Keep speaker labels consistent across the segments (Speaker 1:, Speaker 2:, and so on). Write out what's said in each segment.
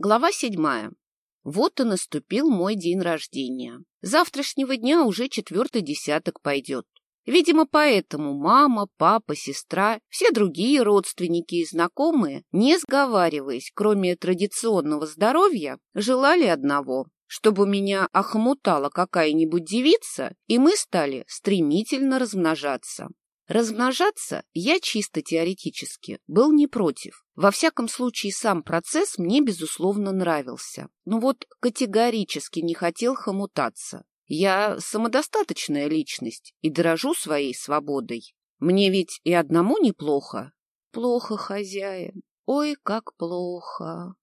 Speaker 1: Глава седьмая. Вот и наступил мой день рождения. Завтрашнего дня уже четвертый десяток пойдет. Видимо, поэтому мама, папа, сестра, все другие родственники и знакомые, не сговариваясь, кроме традиционного здоровья, желали одного чтобы меня охмутала какая-нибудь девица, и мы стали стремительно размножаться. Размножаться я чисто теоретически был не против. Во всяком случае, сам процесс мне, безусловно, нравился. Но вот категорически не хотел хомутаться. Я самодостаточная личность и дорожу своей свободой. Мне ведь и одному неплохо. Плохо, хозяин. Ой, как плохо.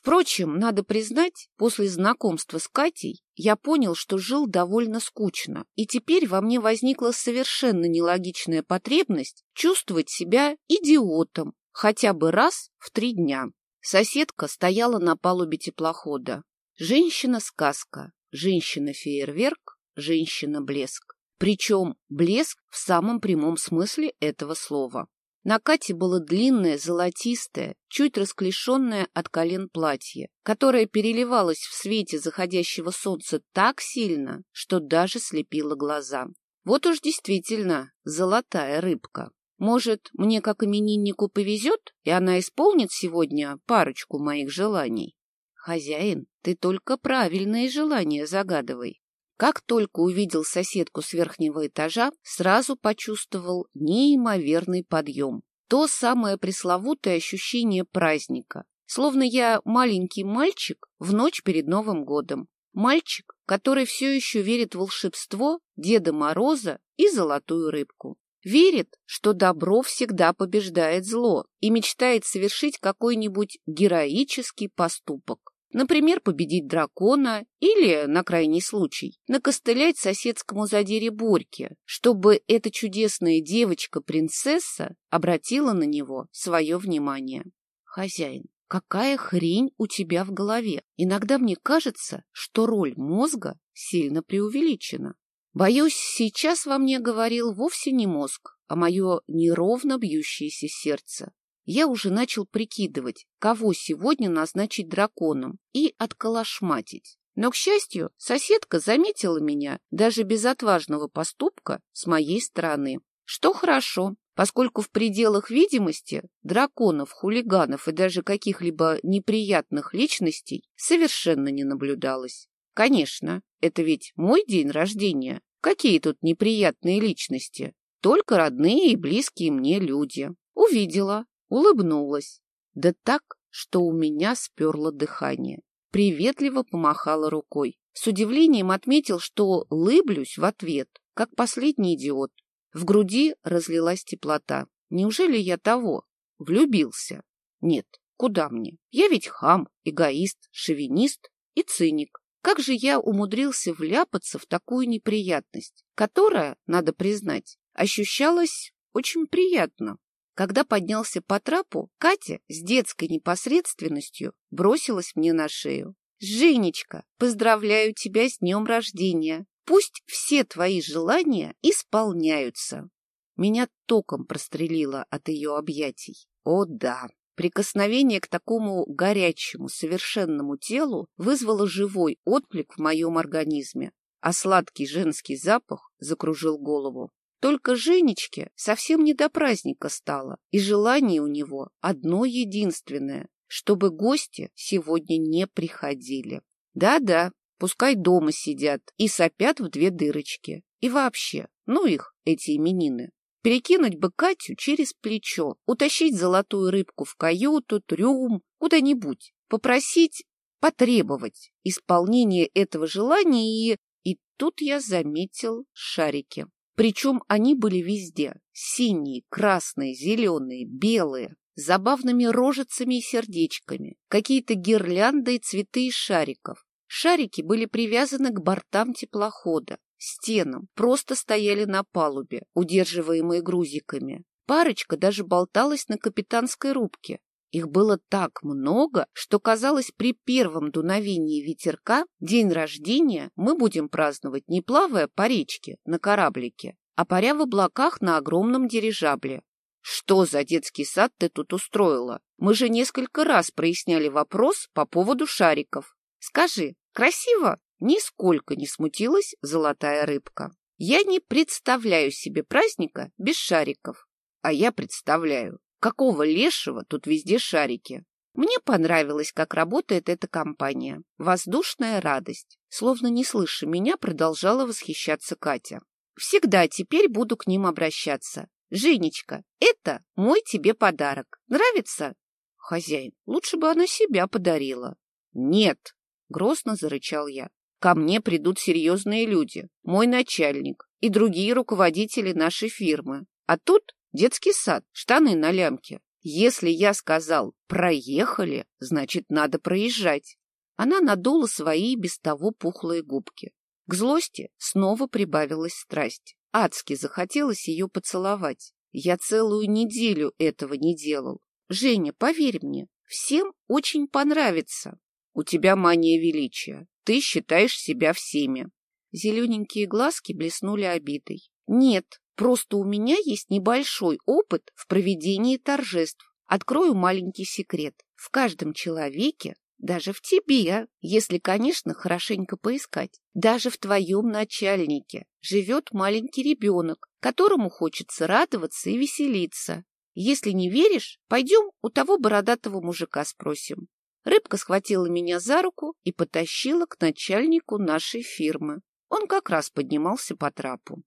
Speaker 1: Впрочем, надо признать, после знакомства с Катей я понял, что жил довольно скучно, и теперь во мне возникла совершенно нелогичная потребность чувствовать себя идиотом хотя бы раз в три дня. Соседка стояла на палубе теплохода. Женщина-сказка, женщина-фейерверк, женщина-блеск. Причем блеск в самом прямом смысле этого слова. На Кате было длинное, золотистое, чуть расклешенное от колен платье, которое переливалось в свете заходящего солнца так сильно, что даже слепило глаза. Вот уж действительно золотая рыбка. Может, мне как имениннику повезет, и она исполнит сегодня парочку моих желаний? Хозяин, ты только правильные желания загадывай. Как только увидел соседку с верхнего этажа, сразу почувствовал неимоверный подъем. То самое пресловутое ощущение праздника. Словно я маленький мальчик в ночь перед Новым годом. Мальчик, который все еще верит в волшебство Деда Мороза и Золотую Рыбку. Верит, что добро всегда побеждает зло и мечтает совершить какой-нибудь героический поступок. Например, победить дракона или, на крайний случай, накостылять соседскому задире Борьке, чтобы эта чудесная девочка-принцесса обратила на него свое внимание. Хозяин, какая хрень у тебя в голове? Иногда мне кажется, что роль мозга сильно преувеличена. Боюсь, сейчас во мне говорил вовсе не мозг, а мое неровно бьющееся сердце я уже начал прикидывать, кого сегодня назначить драконом и отколошматить. Но, к счастью, соседка заметила меня даже без отважного поступка с моей стороны. Что хорошо, поскольку в пределах видимости драконов, хулиганов и даже каких-либо неприятных личностей совершенно не наблюдалось. Конечно, это ведь мой день рождения. Какие тут неприятные личности? Только родные и близкие мне люди. Увидела, Улыбнулась. Да так, что у меня сперло дыхание. Приветливо помахала рукой. С удивлением отметил, что лыблюсь в ответ, как последний идиот. В груди разлилась теплота. Неужели я того? Влюбился? Нет, куда мне? Я ведь хам, эгоист, шовинист и циник. Как же я умудрился вляпаться в такую неприятность, которая, надо признать, ощущалась очень приятно. Когда поднялся по трапу, Катя с детской непосредственностью бросилась мне на шею. «Женечка, поздравляю тебя с днем рождения! Пусть все твои желания исполняются!» Меня током прострелило от ее объятий. О да! Прикосновение к такому горячему, совершенному телу вызвало живой отклик в моем организме, а сладкий женский запах закружил голову. Только Женечке совсем не до праздника стало, и желание у него одно единственное, чтобы гости сегодня не приходили. Да-да, пускай дома сидят и сопят в две дырочки. И вообще, ну их, эти именины. Перекинуть бы Катю через плечо, утащить золотую рыбку в каюту, трюм, куда-нибудь, попросить, потребовать исполнения этого желания и... И тут я заметил шарики. Причем они были везде – синие, красные, зеленые, белые, с забавными рожицами и сердечками, какие-то гирлянды и цветы из шариков. Шарики были привязаны к бортам теплохода, стенам, просто стояли на палубе, удерживаемые грузиками. Парочка даже болталась на капитанской рубке, их было так много, что казалось, при первом дуновении ветерка день рождения мы будем праздновать не плавая по речке на кораблике, а паря в облаках на огромном дирижабле. Что за детский сад ты тут устроила? Мы же несколько раз проясняли вопрос по поводу шариков. Скажи, красиво? Нисколько не смутилась золотая рыбка. Я не представляю себе праздника без шариков. А я представляю, какого лешего тут везде шарики. Мне понравилось, как работает эта компания. Воздушная радость. Словно не слыша меня, продолжала восхищаться Катя. Всегда теперь буду к ним обращаться. Женечка, это мой тебе подарок. Нравится? Хозяин, лучше бы она себя подарила. Нет, грозно зарычал я. Ко мне придут серьезные люди, мой начальник и другие руководители нашей фирмы. А тут детский сад, штаны на лямке. Если я сказал «проехали», значит, надо проезжать. Она надула свои без того пухлые губки. К злости снова прибавилась страсть. Адски захотелось ее поцеловать. Я целую неделю этого не делал. Женя, поверь мне, всем очень понравится. У тебя мания величия. Ты считаешь себя всеми. Зелененькие глазки блеснули обидой. Нет, просто у меня есть небольшой опыт в проведении торжеств. Открою маленький секрет. В каждом человеке даже в тебе, если, конечно, хорошенько поискать. Даже в твоем начальнике живет маленький ребенок, которому хочется радоваться и веселиться. Если не веришь, пойдем у того бородатого мужика спросим. Рыбка схватила меня за руку и потащила к начальнику нашей фирмы. Он как раз поднимался по трапу.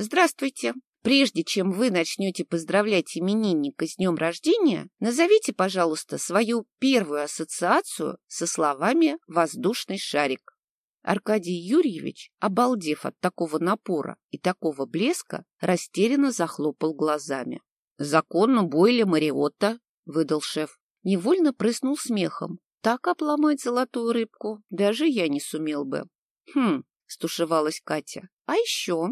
Speaker 1: «Здравствуйте!» Прежде чем вы начнете поздравлять именинника с днем рождения, назовите, пожалуйста, свою первую ассоциацию со словами «воздушный шарик». Аркадий Юрьевич, обалдев от такого напора и такого блеска, растерянно захлопал глазами. «Законно Бойля Мариотта», — выдал шеф. Невольно прыснул смехом. Так обломать золотую рыбку даже я не сумел бы. «Хм», — стушевалась Катя. «А еще?»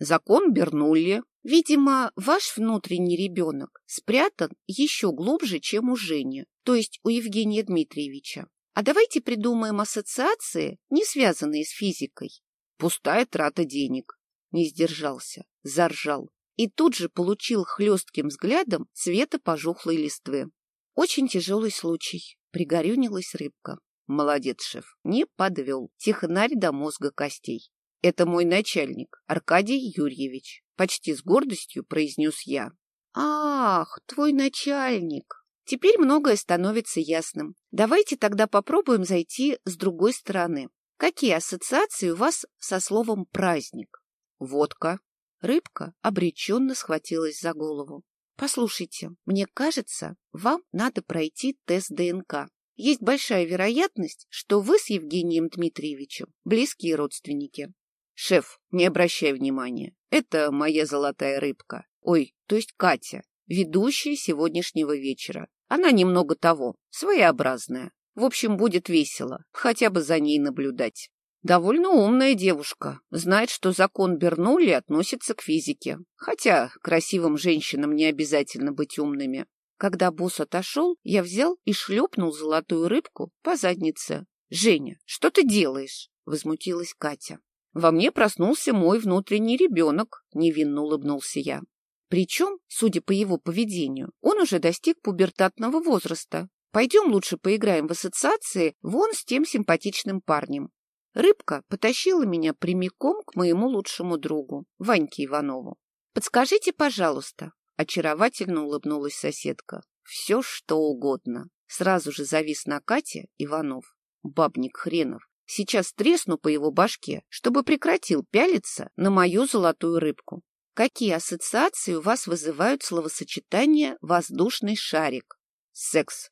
Speaker 1: «Закон Бернулли», Видимо, ваш внутренний ребенок спрятан еще глубже, чем у Жени, то есть у Евгения Дмитриевича. А давайте придумаем ассоциации, не связанные с физикой. Пустая трата денег. Не сдержался, заржал. И тут же получил хлестким взглядом цвета пожухлой листвы. Очень тяжелый случай. Пригорюнилась рыбка. Молодец, шеф. Не подвел. Технарь до мозга костей. Это мой начальник, Аркадий Юрьевич. Почти с гордостью произнес я. Ах, твой начальник. Теперь многое становится ясным. Давайте тогда попробуем зайти с другой стороны. Какие ассоциации у вас со словом «праздник»? Водка. Рыбка обреченно схватилась за голову. Послушайте, мне кажется, вам надо пройти тест ДНК. Есть большая вероятность, что вы с Евгением Дмитриевичем близкие родственники. Шеф, не обращай внимания. Это моя золотая рыбка. Ой, то есть Катя, ведущая сегодняшнего вечера. Она немного того, своеобразная. В общем, будет весело, хотя бы за ней наблюдать. Довольно умная девушка, знает, что закон Бернулли относится к физике. Хотя красивым женщинам не обязательно быть умными. Когда босс отошел, я взял и шлепнул золотую рыбку по заднице. «Женя, что ты делаешь?» — возмутилась Катя. Во мне проснулся мой внутренний ребенок, невинно улыбнулся я. Причем, судя по его поведению, он уже достиг пубертатного возраста. Пойдем лучше поиграем в ассоциации вон с тем симпатичным парнем. Рыбка потащила меня прямиком к моему лучшему другу, Ваньке Иванову. «Подскажите, пожалуйста», — очаровательно улыбнулась соседка. «Все, что угодно». Сразу же завис на Кате Иванов. Бабник хренов. Сейчас тресну по его башке, чтобы прекратил пялиться на мою золотую рыбку. Какие ассоциации у вас вызывают словосочетание «воздушный шарик»? Секс.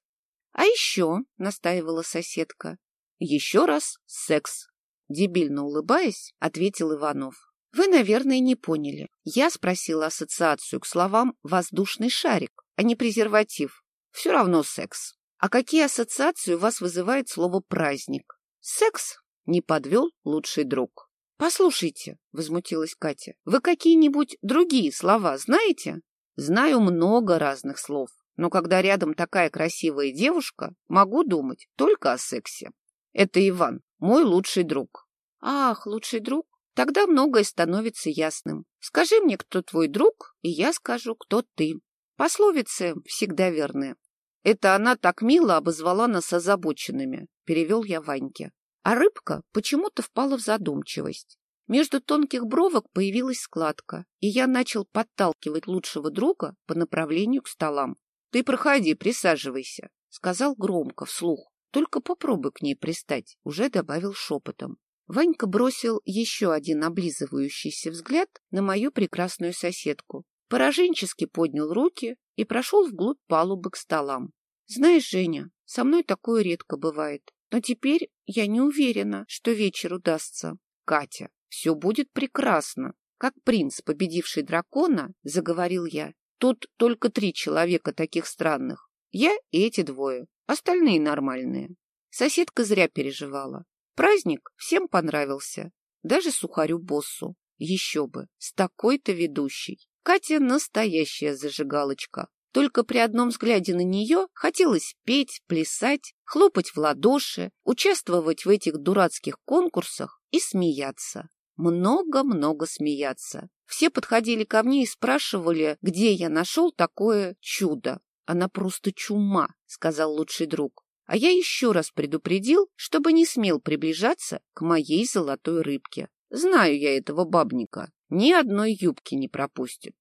Speaker 1: А еще, настаивала соседка, еще раз секс. Дебильно улыбаясь, ответил Иванов. Вы, наверное, не поняли. Я спросила ассоциацию к словам «воздушный шарик», а не презерватив. Все равно секс. А какие ассоциации у вас вызывает слово «праздник»? Секс не подвел лучший друг. «Послушайте», — возмутилась Катя, — «вы какие-нибудь другие слова знаете?» «Знаю много разных слов, но когда рядом такая красивая девушка, могу думать только о сексе. Это Иван, мой лучший друг». «Ах, лучший друг? Тогда многое становится ясным. Скажи мне, кто твой друг, и я скажу, кто ты». Пословицы всегда верны. Это она так мило обозвала нас озабоченными, перевел я Ваньке. А рыбка почему-то впала в задумчивость. Между тонких бровок появилась складка, и я начал подталкивать лучшего друга по направлению к столам. — Ты проходи, присаживайся, — сказал громко, вслух. Только попробуй к ней пристать, — уже добавил шепотом. Ванька бросил еще один облизывающийся взгляд на мою прекрасную соседку, пораженчески поднял руки и прошел вглубь палубы к столам. Знаешь, Женя, со мной такое редко бывает, но теперь я не уверена, что вечер удастся. Катя, все будет прекрасно. Как принц, победивший дракона, заговорил я. Тут только три человека таких странных. Я и эти двое. Остальные нормальные. Соседка зря переживала. Праздник всем понравился. Даже сухарю-боссу. Еще бы, с такой-то ведущей. Катя настоящая зажигалочка. Только при одном взгляде на нее хотелось петь, плясать, хлопать в ладоши, участвовать в этих дурацких конкурсах и смеяться. Много-много смеяться. Все подходили ко мне и спрашивали, где я нашел такое чудо. Она просто чума, сказал лучший друг. А я еще раз предупредил, чтобы не смел приближаться к моей золотой рыбке. Знаю я этого бабника. Ни одной юбки не пропустит.